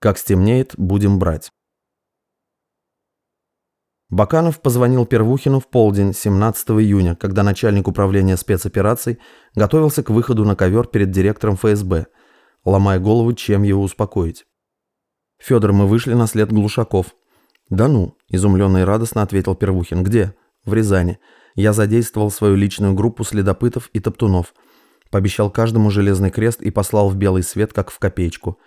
Как стемнеет, будем брать. Баканов позвонил Первухину в полдень 17 июня, когда начальник управления спецопераций готовился к выходу на ковер перед директором ФСБ, ломая голову, чем его успокоить. «Федор, мы вышли на след Глушаков». «Да ну», – изумленно и радостно ответил Первухин. «Где?» «В Рязани. Я задействовал свою личную группу следопытов и топтунов. Пообещал каждому железный крест и послал в белый свет, как в копеечку.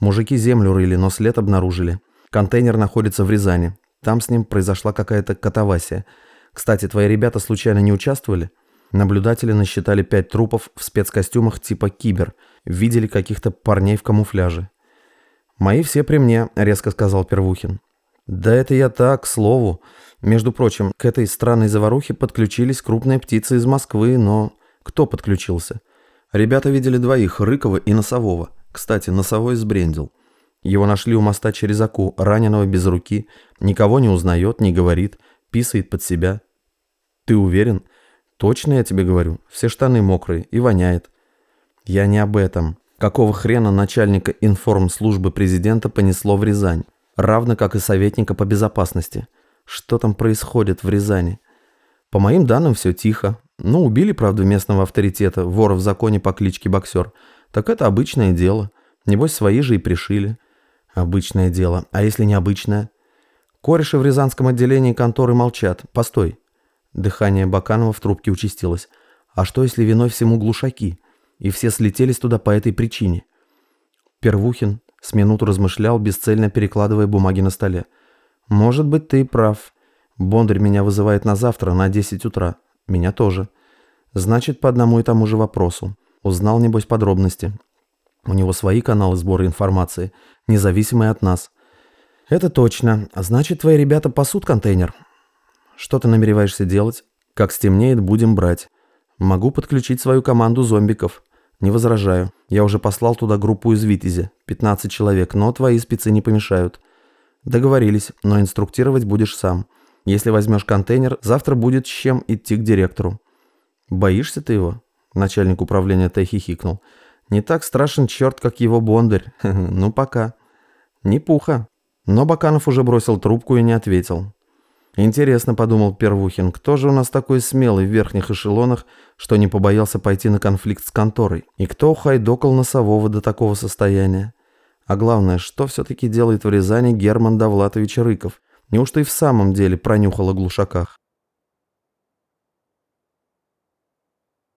Мужики землю рыли, но след обнаружили. Контейнер находится в Рязани. Там с ним произошла какая-то катавасия. Кстати, твои ребята случайно не участвовали? Наблюдатели насчитали пять трупов в спецкостюмах типа «Кибер». Видели каких-то парней в камуфляже. «Мои все при мне», — резко сказал Первухин. «Да это я так, к слову. Между прочим, к этой странной заварухе подключились крупные птицы из Москвы, но...» «Кто подключился?» «Ребята видели двоих, Рыкова и Носового. Кстати, Носовой сбрендил. Его нашли у моста через Аку, раненого без руки. Никого не узнает, не говорит, писает под себя. Ты уверен? Точно я тебе говорю. Все штаны мокрые и воняет. Я не об этом. Какого хрена начальника информслужбы президента понесло в Рязань? Равно как и советника по безопасности. Что там происходит в Рязани? По моим данным, все тихо. Ну, убили, правда, местного авторитета, вора в законе по кличке Боксер. Так это обычное дело. Небось, свои же и пришили. Обычное дело. А если необычное? Кореши в Рязанском отделении конторы молчат. Постой. Дыхание Баканова в трубке участилось. А что, если виной всему глушаки? И все слетелись туда по этой причине? Первухин с минуту размышлял, бесцельно перекладывая бумаги на столе. «Может быть, ты прав. Бондарь меня вызывает на завтра, на 10 утра. Меня тоже. Значит, по одному и тому же вопросу. Узнал, небось, подробности. У него свои каналы сбора информации, независимые от нас. Это точно. Значит, твои ребята пасут контейнер. Что ты намереваешься делать? Как стемнеет, будем брать. Могу подключить свою команду зомбиков. Не возражаю. Я уже послал туда группу из Витязи. 15 человек, но твои спецы не помешают. Договорились, но инструктировать будешь сам. Если возьмешь контейнер, завтра будет с чем идти к директору. Боишься ты его? Начальник управления Т хихикнул. Не так страшен черт, как его бондарь. ну, пока. Не пуха. Но Баканов уже бросил трубку и не ответил. Интересно, подумал Первухин, кто же у нас такой смелый в верхних эшелонах, что не побоялся пойти на конфликт с конторой? И кто ухайдокал носового до такого состояния? А главное, что все-таки делает в Рязани Герман Давлатович Рыков? Неужто и в самом деле пронюхал о глушаках?